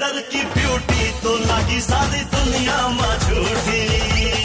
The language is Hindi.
दर की ब्यूटी तो लगी सारी दुनिया माँ झूठी।